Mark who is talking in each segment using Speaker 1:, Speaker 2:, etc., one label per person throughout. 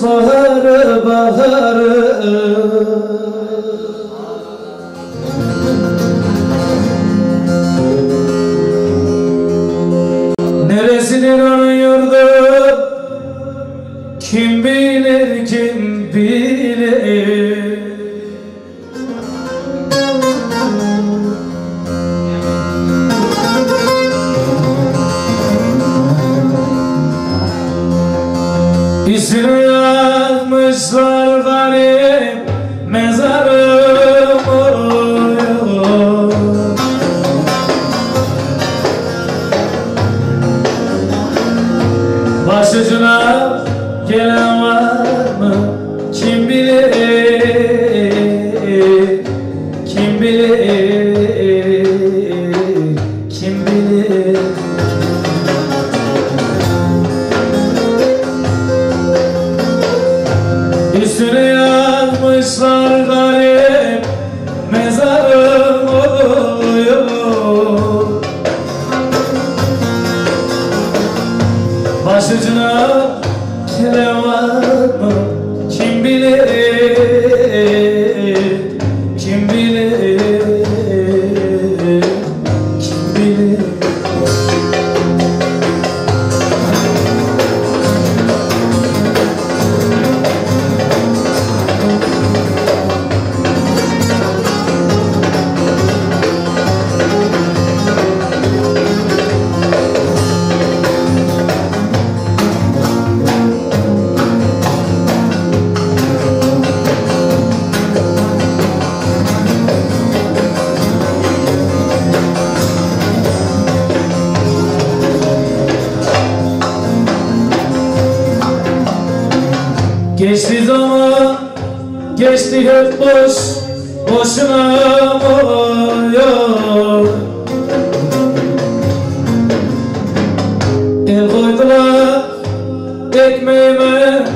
Speaker 1: Solmuş baharı baharı. Neresinin onun yurdu? Kim bilir kim bilir İsmini yazmışlar garip mezarım oluyor Başucuna gelen var mı? Kim bilir? Kim bilir? Üstüne yazmışlar garip Mezarım oluyor Başucuna kele var mı? Kim bilir? Kim bilir? Geçti hep boş, boşuna oluyor? El koydular ekmeğime,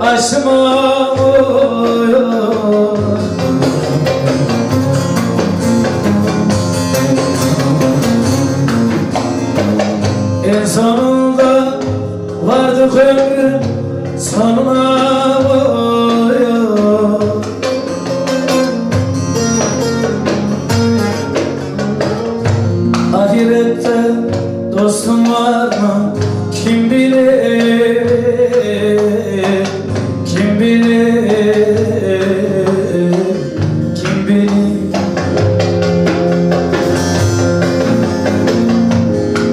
Speaker 1: aşıma oluyor. En sonunda vardık ömrüm sonuna ahirette dostum var mı? Kim bilir? Kim bilir? Kim bilir?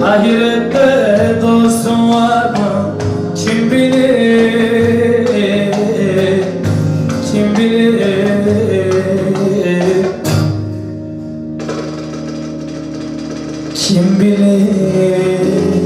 Speaker 1: Ahirette dostum var mı? Kim bilir? Kim bilir?